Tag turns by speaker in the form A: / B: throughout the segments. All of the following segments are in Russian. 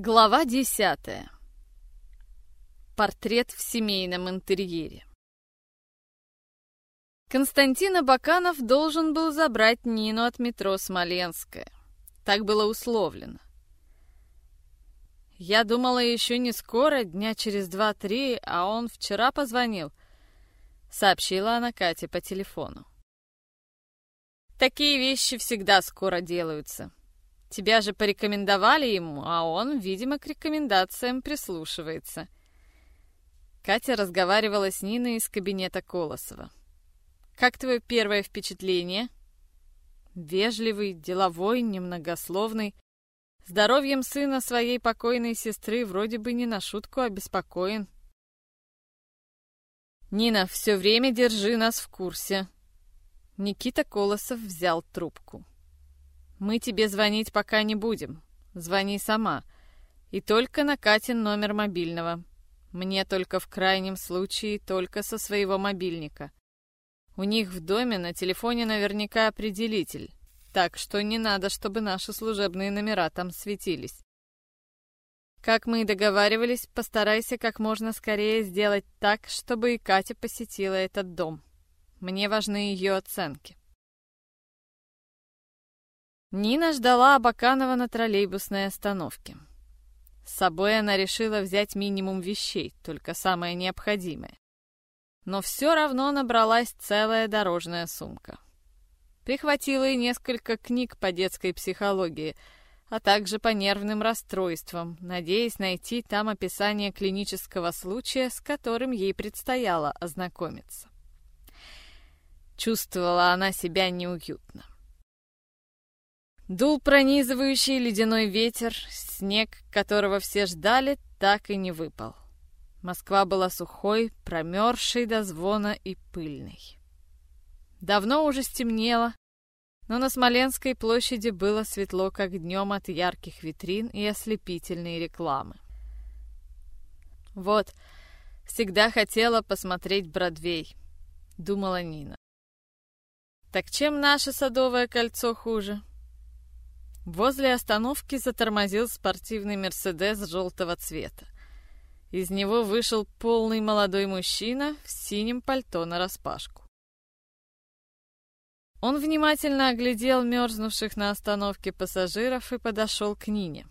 A: Глава десятая. Портрет в семейном интерьере. Константин Абаканов должен был забрать Нину от метро Смоленская. Так было условлено. Я думала еще не скоро, дня через два-три, а он вчера позвонил. Сообщила она Кате по телефону. Такие вещи всегда скоро делаются, Тебя же порекомендовали ему, а он, видимо, к рекомендациям прислушивается. Катя разговаривала с Ниной из кабинета Колосова. «Как твое первое впечатление?» Вежливый, деловой, немногословный. Здоровьем сына своей покойной сестры вроде бы не на шутку обеспокоен. «Нина, все время держи нас в курсе». Никита Колосов взял трубку. Мы тебе звонить пока не будем. Звони сама. И только на Катин номер мобильного. Мне только в крайнем случае только со своего мобильника. У них в доме на телефоне наверняка определитель, так что не надо, чтобы наши служебные номера там светились. Как мы и договаривались, постарайся как можно скорее сделать так, чтобы и Катя посетила этот дом. Мне важны ее оценки. Нина ждала Абаканова на троллейбусной остановке. С собой она решила взять минимум вещей, только самое необходимое. Но все равно набралась целая дорожная сумка. Прихватила и несколько книг по детской психологии, а также по нервным расстройствам, надеясь найти там описание клинического случая, с которым ей предстояло ознакомиться. Чувствовала она себя неуютно. Дул пронизывающий ледяной ветер, снег, которого все ждали, так и не выпал. Москва была сухой, промерзшей до звона и пыльной. Давно уже стемнело, но на Смоленской площади было светло, как днем от ярких витрин и ослепительной рекламы. «Вот, всегда хотела посмотреть Бродвей», — думала Нина. «Так чем наше Садовое кольцо хуже?» Возле остановки затормозил спортивный «Мерседес» желтого цвета. Из него вышел полный молодой мужчина в синем пальто нараспашку. Он внимательно оглядел мерзнувших на остановке пассажиров и подошел к Нине.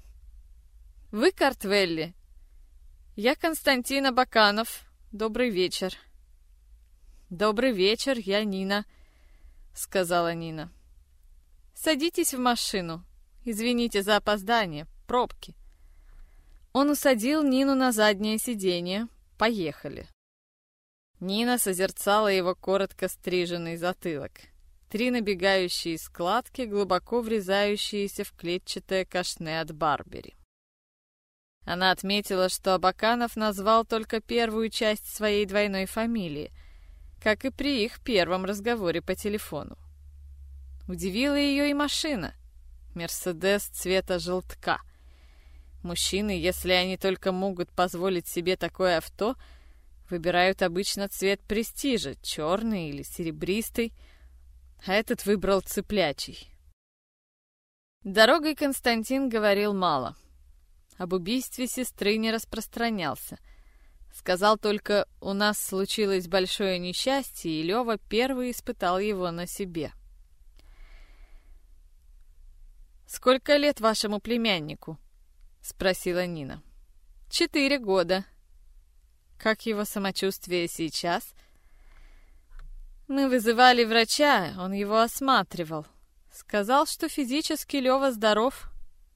A: «Вы Картвелли?» «Я Константин Абаканов. Добрый вечер». «Добрый вечер, я Нина», — сказала Нина. «Садитесь в машину», Извините за опоздание, пробки. Он усадил Нину на заднее сиденье. Поехали. Нина созерцала его коротко стриженный затылок. Три набегающие складки, глубоко врезающиеся в клетчатое кашне от Барбери. Она отметила, что Абаканов назвал только первую часть своей двойной фамилии, как и при их первом разговоре по телефону. Удивила ее и машина — Мерседес цвета желтка. Мужчины, если они только могут позволить себе такое авто, выбирают обычно цвет престижа, черный или серебристый, а этот выбрал цыплячий. Дорогой Константин говорил мало. Об убийстве сестры не распространялся. Сказал только, у нас случилось большое несчастье, и Лева первый испытал его на себе. «Сколько лет вашему племяннику?» — спросила Нина. «Четыре года». «Как его самочувствие сейчас?» «Мы вызывали врача, он его осматривал. Сказал, что физически Лева здоров,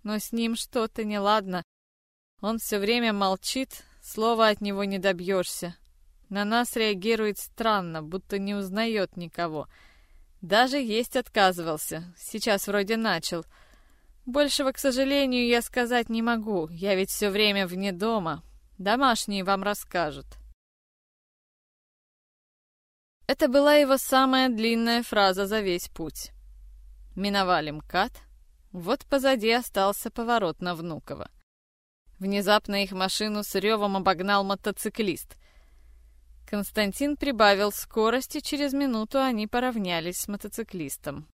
A: но с ним что-то неладно. Он все время молчит, слова от него не добьешься. На нас реагирует странно, будто не узнает никого. Даже есть отказывался, сейчас вроде начал». Большего, к сожалению, я сказать не могу. Я ведь все время вне дома. Домашние вам расскажут. Это была его самая длинная фраза за весь путь. Миновали МКАД. Вот позади остался поворот на Внуково. Внезапно их машину с ревом обогнал мотоциклист. Константин прибавил скорости, через минуту они поравнялись с мотоциклистом.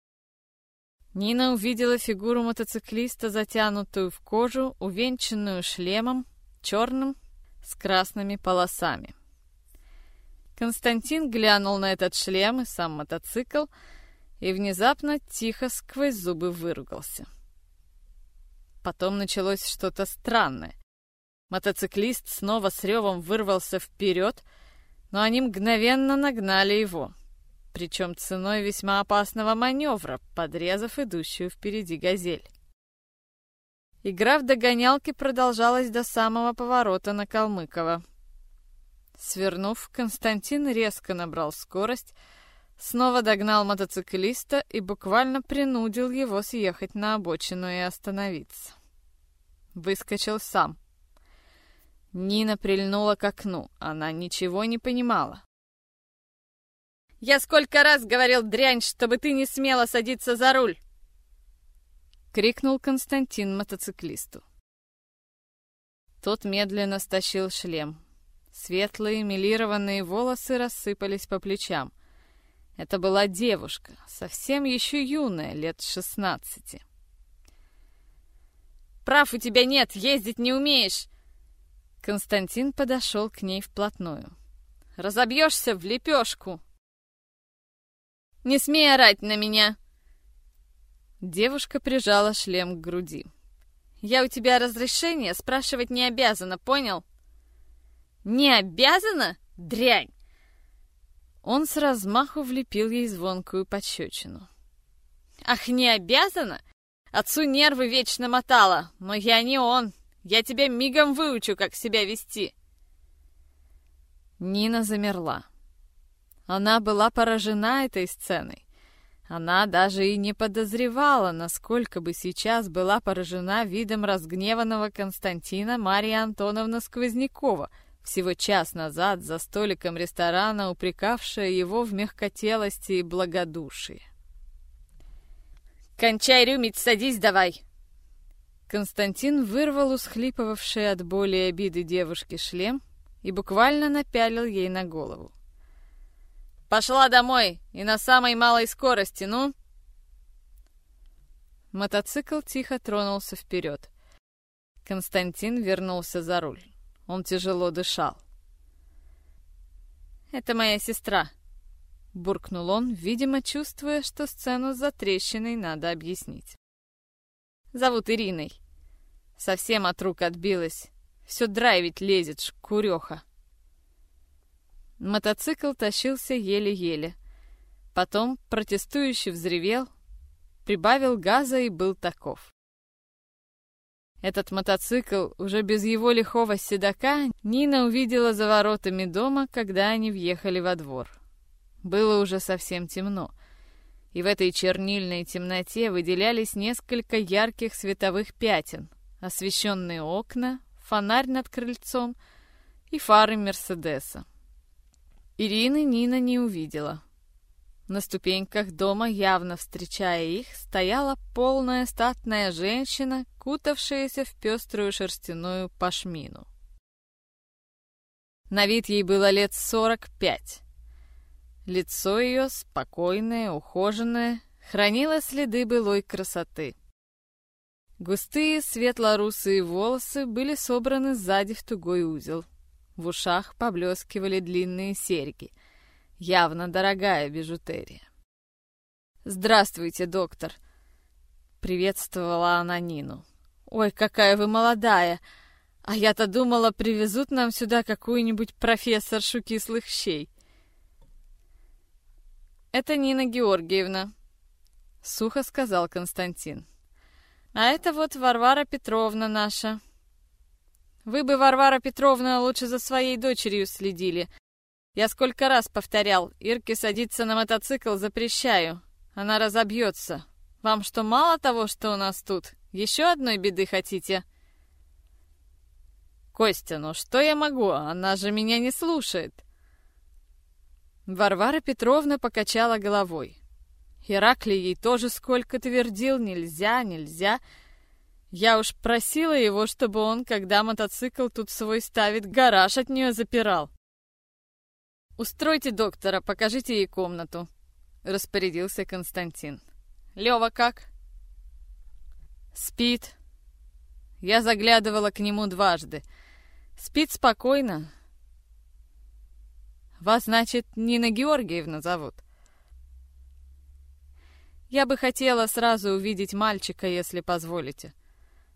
A: Нина увидела фигуру мотоциклиста, затянутую в кожу, увенчанную шлемом, черным, с красными полосами. Константин глянул на этот шлем и сам мотоцикл и внезапно тихо сквозь зубы выругался. Потом началось что-то странное. Мотоциклист снова с ревом вырвался вперед, но они мгновенно нагнали его, причем ценой весьма опасного маневра, подрезав идущую впереди газель. Игра в догонялки продолжалась до самого поворота на Калмыкова. Свернув, Константин резко набрал скорость, снова догнал мотоциклиста и буквально принудил его съехать на обочину и остановиться. Выскочил сам. Нина прильнула к окну, она ничего не понимала. «Я сколько раз говорил, дрянь, чтобы ты не смела садиться за руль!» — крикнул Константин мотоциклисту. Тот медленно стащил шлем. Светлые милированные волосы рассыпались по плечам. Это была девушка, совсем еще юная, лет шестнадцати. «Прав у тебя нет, ездить не умеешь!» Константин подошел к ней вплотную. «Разобьешься в лепешку!» «Не смей орать на меня!» Девушка прижала шлем к груди. «Я у тебя разрешение спрашивать не обязана, понял?» «Не обязана? Дрянь!» Он с размаху влепил ей звонкую пощечину. «Ах, не обязана? Отцу нервы вечно мотала, но я не он. Я тебя мигом выучу, как себя вести!» Нина замерла. Она была поражена этой сценой. Она даже и не подозревала, насколько бы сейчас была поражена видом разгневанного Константина Мария Антоновна Сквознякова, всего час назад за столиком ресторана упрекавшая его в мягкотелости и благодушии. «Кончай рюмить, садись давай!» Константин вырвал у схлипывавшей от боли и обиды девушки шлем и буквально напялил ей на голову. Пошла домой и на самой малой скорости, ну!» Мотоцикл тихо тронулся вперед. Константин вернулся за руль. Он тяжело дышал. «Это моя сестра», — буркнул он, видимо, чувствуя, что сцену с затрещиной надо объяснить. «Зовут Ириной. Совсем от рук отбилась. Все драйвить лезет, шкуреха». Мотоцикл тащился еле-еле. Потом протестующий взревел, прибавил газа и был таков. Этот мотоцикл, уже без его лихого седока, Нина увидела за воротами дома, когда они въехали во двор. Было уже совсем темно, и в этой чернильной темноте выделялись несколько ярких световых пятен, освещенные окна, фонарь над крыльцом и фары Мерседеса. Ирины Нина не увидела. На ступеньках дома, явно встречая их, стояла полная статная женщина, кутавшаяся в пеструю шерстяную пашмину. На вид ей было лет сорок пять. Лицо ее, спокойное, ухоженное, хранило следы былой красоты. Густые светло-русые волосы были собраны сзади в тугой узел. В ушах поблескивали длинные серьги. Явно дорогая бижутерия. «Здравствуйте, доктор!» Приветствовала она Нину. «Ой, какая вы молодая! А я-то думала, привезут нам сюда какую-нибудь профессоршу кислых щей». «Это Нина Георгиевна», — сухо сказал Константин. «А это вот Варвара Петровна наша, вы бы, Варвара Петровна, лучше за своей дочерью следили. Я сколько раз повторял, Ирке садиться на мотоцикл запрещаю. Она разобьется. Вам что, мало того, что у нас тут? Еще одной беды хотите?» «Костя, ну что я могу? Она же меня не слушает!» Варвара Петровна покачала головой. Ираклий ей тоже сколько твердил «нельзя, нельзя», я уж просила его, чтобы он, когда мотоцикл тут свой ставит, гараж от нее запирал. «Устройте доктора, покажите ей комнату», — распорядился Константин. «Лёва как? Спит. Я заглядывала к нему дважды. Спит спокойно. Вас, значит, Нина Георгиевна зовут? Я бы хотела сразу увидеть мальчика, если позволите,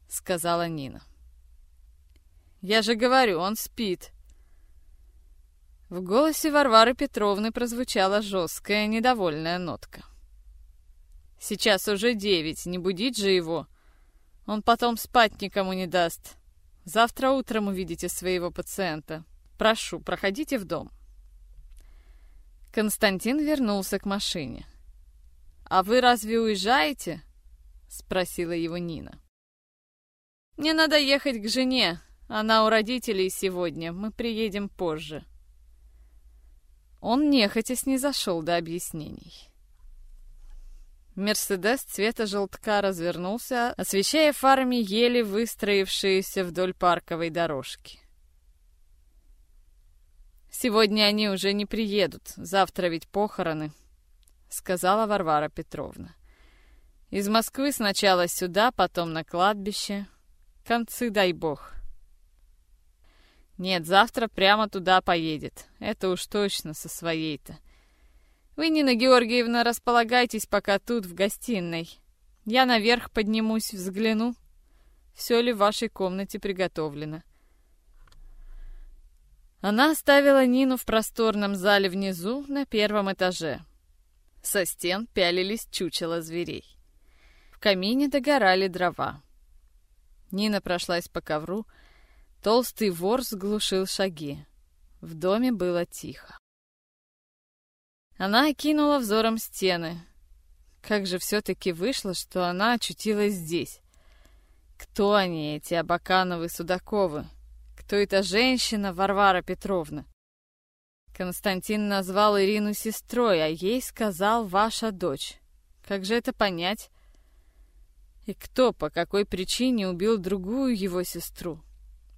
A: сказала Нина. Я же говорю, он спит. В голосе Варвары Петровны прозвучала жесткая, недовольная нотка. «Сейчас уже девять, не будить же его. Он потом спать никому не даст. Завтра утром увидите своего пациента. Прошу, проходите в дом». Константин вернулся к машине. «А вы разве уезжаете?» — спросила его Нина. «Мне надо ехать к жене. Она у родителей сегодня. Мы приедем позже». Он нехотя снизошел до объяснений. Мерседес цвета желтка развернулся, освещая фарами еле выстроившиеся вдоль парковой дорожки. «Сегодня они уже не приедут, завтра ведь похороны», — сказала Варвара Петровна. «Из Москвы сначала сюда, потом на кладбище. Концы дай бог». Нет, завтра прямо туда поедет. Это уж точно со своей-то. Вы, Нина Георгиевна, располагайтесь пока тут, в гостиной. Я наверх поднимусь, взгляну, все ли в вашей комнате приготовлено. Она оставила Нину в просторном зале внизу, на первом этаже. Со стен пялились чучела зверей. В камине догорали дрова. Нина прошлась по ковру, Толстый вор сглушил шаги. В доме было тихо. Она окинула взором стены. Как же все-таки вышло, что она очутилась здесь? Кто они, эти Абакановы Судаковы? Кто эта женщина, Варвара Петровна? Константин назвал Ирину сестрой, а ей сказал «ваша дочь». Как же это понять? И кто, по какой причине убил другую его сестру?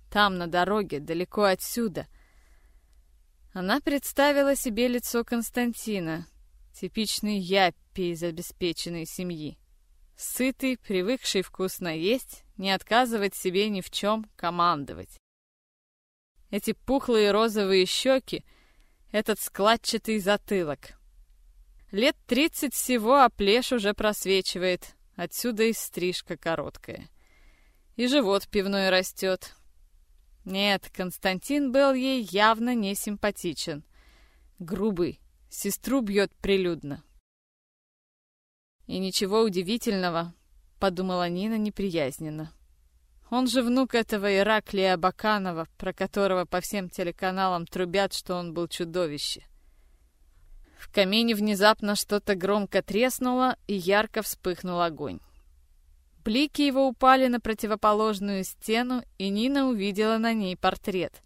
A: Там, на дороге, далеко отсюда. Она представила себе лицо Константина, типичный яппи из обеспеченной семьи. Сытый, привыкший вкусно есть, не отказывать себе ни в чем, командовать. Эти пухлые розовые щеки, этот складчатый затылок. Лет тридцать всего, а плешь уже просвечивает, отсюда и стрижка короткая. И живот пивной растет, нет, Константин был ей явно не симпатичен. Грубый, сестру бьет прилюдно. И ничего удивительного, подумала Нина неприязненно. Он же внук этого Ираклия Баканова, про которого по всем телеканалам трубят, что он был чудовище. В камине внезапно что-то громко треснуло, и ярко вспыхнул огонь. Блики его упали на противоположную стену, и Нина увидела на ней портрет.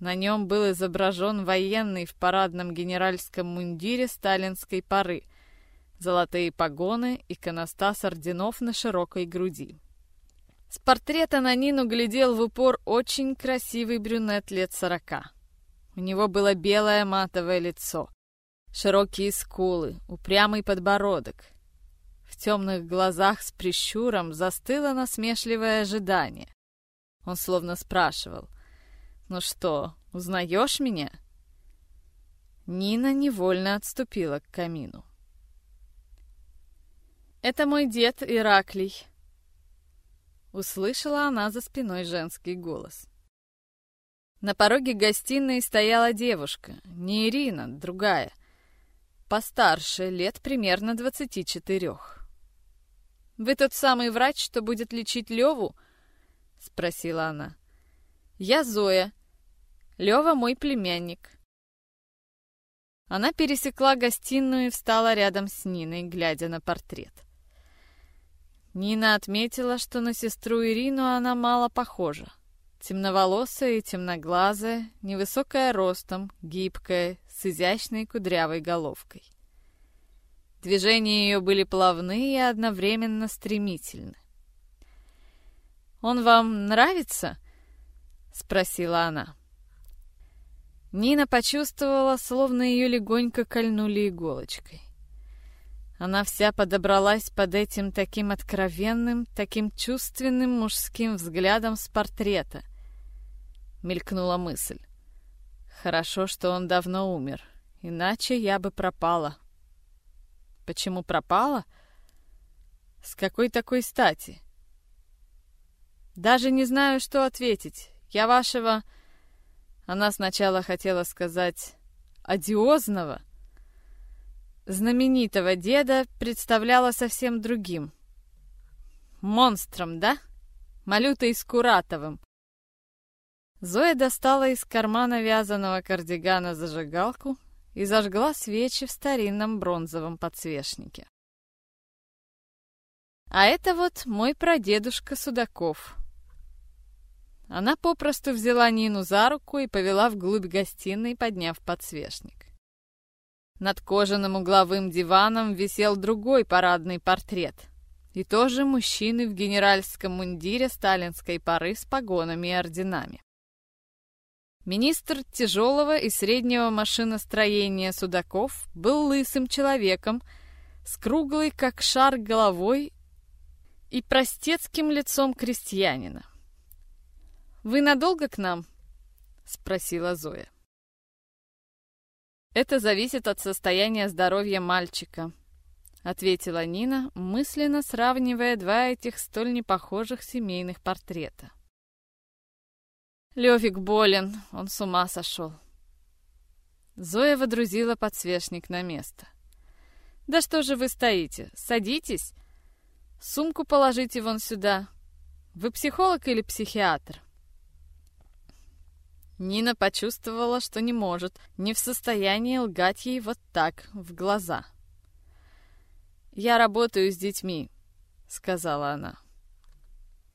A: На нем был изображен военный в парадном генеральском мундире сталинской поры, золотые погоны, и иконостас орденов на широкой груди. С портрета на Нину глядел в упор очень красивый брюнет лет сорока. У него было белое матовое лицо, широкие скулы, упрямый подбородок, в темных глазах с прищуром застыло насмешливое ожидание. Он словно спрашивал, «Ну что, узнаешь меня?» Нина невольно отступила к камину. «Это мой дед Ираклий», — услышала она за спиной женский голос. На пороге гостиной стояла девушка, не Ирина, другая, постарше, лет примерно двадцати четырех. Вы тот самый врач, что будет лечить Леву?» — спросила она. «Я Зоя. Лева мой племянник». Она пересекла гостиную и встала рядом с Ниной, глядя на портрет. Нина отметила, что на сестру Ирину она мало похожа. Темноволосая и темноглазая, невысокая ростом, гибкая, с изящной кудрявой головкой. Движения ее были плавны и одновременно стремительны. «Он вам нравится?» — спросила она. Нина почувствовала, словно ее легонько кольнули иголочкой. Она вся подобралась под этим таким откровенным, таким чувственным мужским взглядом с портрета. Мелькнула мысль. Хорошо, что он давно умер, иначе я бы пропала. Почему пропала? С какой такой стати? Даже не знаю, что ответить. Я вашего... Она сначала хотела сказать «одиозного», знаменитого деда представляла совсем другим. Монстром, да? Малютой Скуратовым. Зоя достала из кармана вязаного кардигана зажигалку и зажгла свечи в старинном бронзовом подсвечнике. А это вот мой прадедушка Судаков. Она попросту взяла Нину за руку и повела вглубь гостиной, подняв подсвечник. Над кожаным угловым диваном висел другой парадный портрет. И тоже мужчины в генеральском мундире сталинской поры с погонами и орденами. Министр тяжелого и среднего машиностроения Судаков был лысым человеком, с круглой, как шар, головой и простецким лицом крестьянина. «Вы надолго к нам?» — спросила Зоя. «Это зависит от состояния здоровья мальчика», — ответила Нина, мысленно сравнивая два этих столь непохожих семейных портрета. Левик болен, он с ума сошел. Зоя водрузила подсвечник на место. «Да что же вы стоите? Садитесь. Сумку положите вон сюда. Вы психолог или психиатр?» Нина почувствовала, что не может, не в состоянии лгать ей вот так, в глаза. «Я работаю с детьми», — сказала она.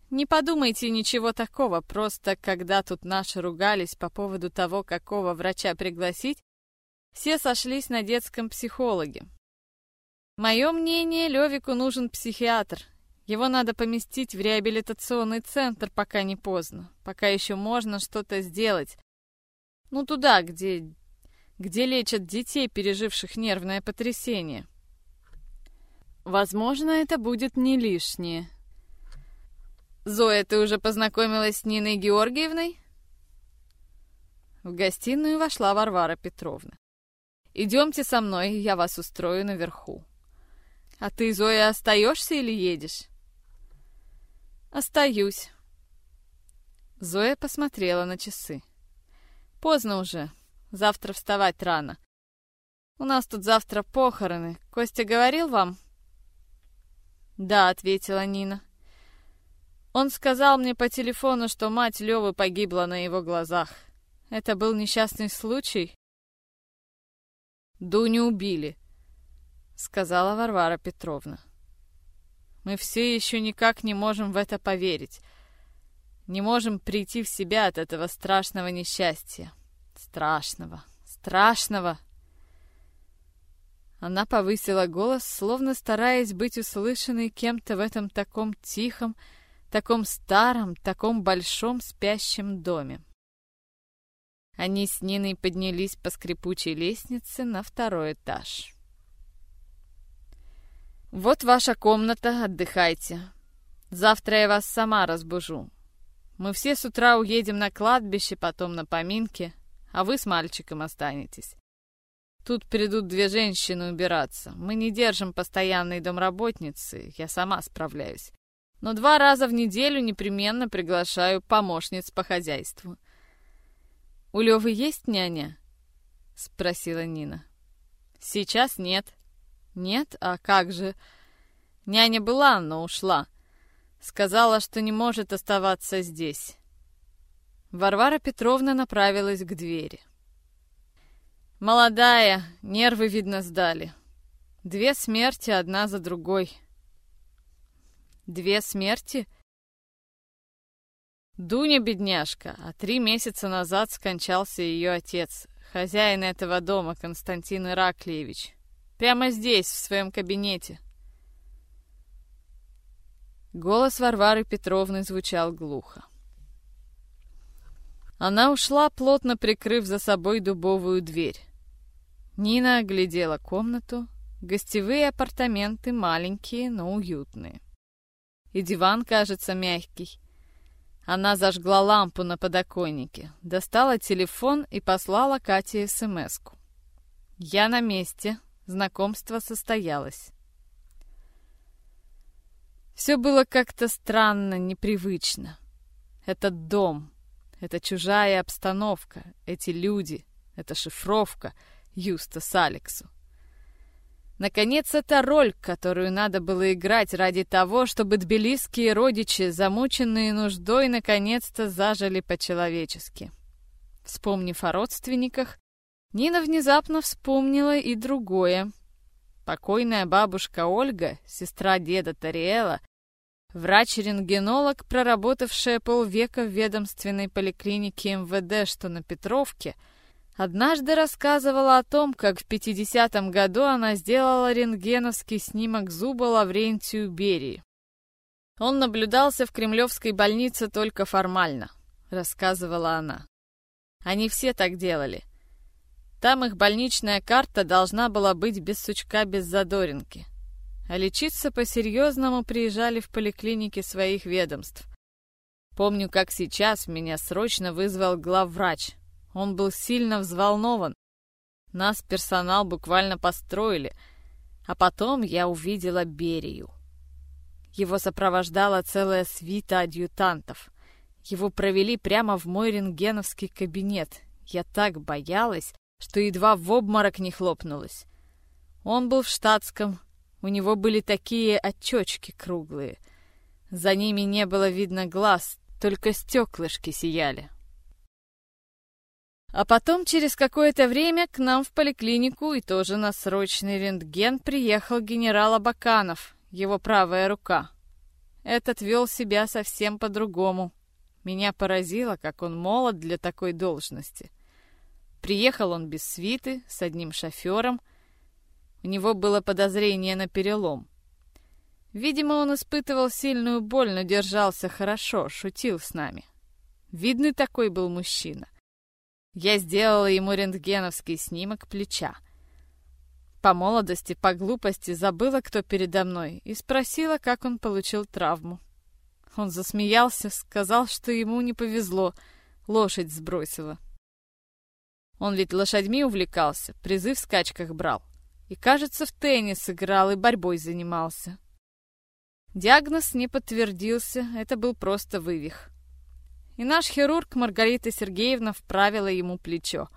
A: Не подумайте ничего такого, просто когда тут наши ругались по поводу того, какого врача пригласить, все сошлись на детском психологе. Мое мнение, Левику нужен психиатр. Его надо поместить в реабилитационный центр, пока не поздно, пока еще можно что-то сделать. Ну, туда, где, где лечат детей, переживших нервное потрясение. Возможно, это будет не лишнее. «Зоя, ты уже познакомилась с Ниной Георгиевной?» В гостиную вошла Варвара Петровна. «Идемте со мной, я вас устрою наверху». «А ты, Зоя, остаешься или едешь?» «Остаюсь». Зоя посмотрела на часы. «Поздно уже. Завтра вставать рано. У нас тут завтра похороны. Костя говорил вам?» «Да», — ответила Нина. Он сказал мне по телефону, что мать Левы погибла на его глазах. Это был несчастный случай? Дуню убили, сказала Варвара Петровна. Мы все еще никак не можем в это поверить. Не можем прийти в себя от этого страшного несчастья. Страшного, страшного. Она повысила голос, словно стараясь быть услышанной кем-то в этом таком тихом, таком старом, таком большом спящем доме. Они с Ниной поднялись по скрипучей лестнице на второй этаж. «Вот ваша комната, отдыхайте. Завтра я вас сама разбужу. Мы все с утра уедем на кладбище, потом на поминки, а вы с мальчиком останетесь. Тут придут две женщины убираться. Мы не держим постоянной домработницы, я сама справляюсь но два раза в неделю непременно приглашаю помощниц по хозяйству. «У Лёвы есть няня?» — спросила Нина. «Сейчас нет». «Нет? А как же?» «Няня была, но ушла. Сказала, что не может оставаться здесь». Варвара Петровна направилась к двери. «Молодая, нервы, видно, сдали. Две смерти одна за другой». Две смерти? Дуня бедняжка, а три месяца назад скончался ее отец, хозяин этого дома, Константин Ираклиевич. Прямо здесь, в своем кабинете. Голос Варвары Петровны звучал глухо. Она ушла, плотно прикрыв за собой дубовую дверь. Нина оглядела комнату, Гостевые апартаменты маленькие, но уютные. И диван кажется мягкий. Она зажгла лампу на подоконнике, достала телефон и послала Кате смс -ку. «Я на месте. Знакомство состоялось». Все было как-то странно, непривычно. Этот дом, эта чужая обстановка, эти люди, эта шифровка Юста с Алексу. Наконец, это роль, которую надо было играть ради того, чтобы тбилисские родичи, замученные нуждой, наконец-то зажили по-человечески. Вспомнив о родственниках, Нина внезапно вспомнила и другое. Покойная бабушка Ольга, сестра деда Тариэла, врач-рентгенолог, проработавшая полвека в ведомственной поликлинике МВД, что на Петровке — Однажды рассказывала о том, как в 50-м году она сделала рентгеновский снимок зуба Лаврентию Берии. Он наблюдался в кремлевской больнице только формально, рассказывала она. Они все так делали. Там их больничная карта должна была быть без сучка, без задоринки. А лечиться по-серьезному приезжали в поликлиники своих ведомств. Помню, как сейчас меня срочно вызвал главврач, он был сильно взволнован. Нас персонал буквально построили, а потом я увидела Берию. Его сопровождала целая свита адъютантов. Его провели прямо в мой рентгеновский кабинет. Я так боялась, что едва в обморок не хлопнулась. Он был в штатском, у него были такие очечки круглые. За ними не было видно глаз, только стеклышки сияли. А потом, через какое-то время, к нам в поликлинику и тоже на срочный рентген приехал генерал Абаканов, его правая рука. Этот вел себя совсем по-другому. Меня поразило, как он молод для такой должности. Приехал он без свиты, с одним шофером. У него было подозрение на перелом. Видимо, он испытывал сильную боль, но держался хорошо, шутил с нами. Видный такой был мужчина. Я сделала ему рентгеновский снимок плеча. По молодости, по глупости забыла, кто передо мной, и спросила, как он получил травму. Он засмеялся, сказал, что ему не повезло, лошадь сбросила. Он ведь лошадьми увлекался, призы в скачках брал. И, кажется, в теннис играл и борьбой занимался. Диагноз не подтвердился, это был просто вывих и наш хирург Маргарита Сергеевна вправила ему плечо.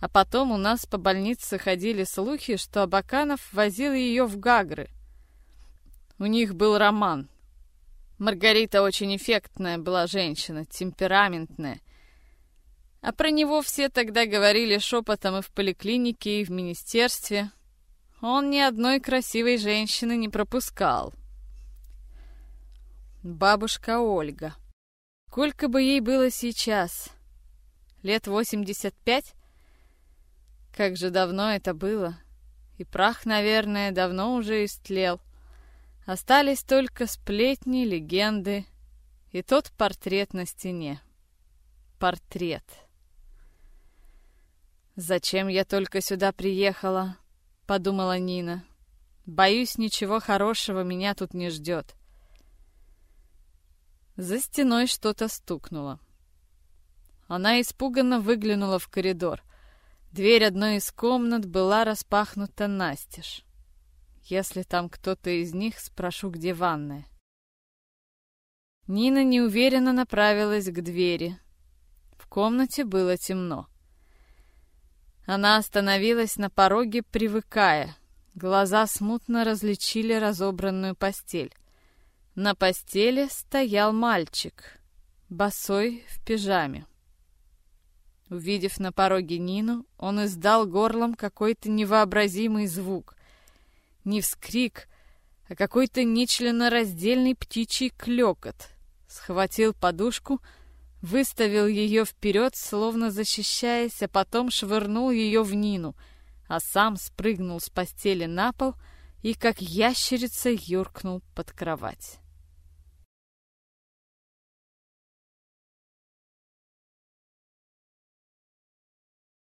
A: А потом у нас по больнице ходили слухи, что Абаканов возил ее в Гагры. У них был роман. Маргарита очень эффектная была женщина, темпераментная. А про него все тогда говорили шепотом и в поликлинике, и в министерстве. Он ни одной красивой женщины не пропускал. Бабушка Ольга. Сколько бы ей было сейчас? Лет восемьдесят пять? Как же давно это было. И прах, наверное, давно уже истлел. Остались только сплетни, легенды и тот портрет на стене. Портрет. «Зачем я только сюда приехала?» — подумала Нина. «Боюсь, ничего хорошего меня тут не ждет». За стеной что-то стукнуло. Она испуганно выглянула в коридор. Дверь одной из комнат была распахнута настежь. Если там кто-то из них, спрошу, где ванная. Нина неуверенно направилась к двери. В комнате было темно. Она остановилась на пороге, привыкая. Глаза смутно различили разобранную постель. На постели стоял мальчик, босой в пижаме. Увидев на пороге Нину, он издал горлом какой-то невообразимый звук. Не вскрик, а какой-то нечленораздельный птичий клёкот. Схватил подушку, выставил ее вперед, словно защищаясь, а потом швырнул ее в Нину, а сам спрыгнул с постели на пол и, как ящерица, юркнул под кровать.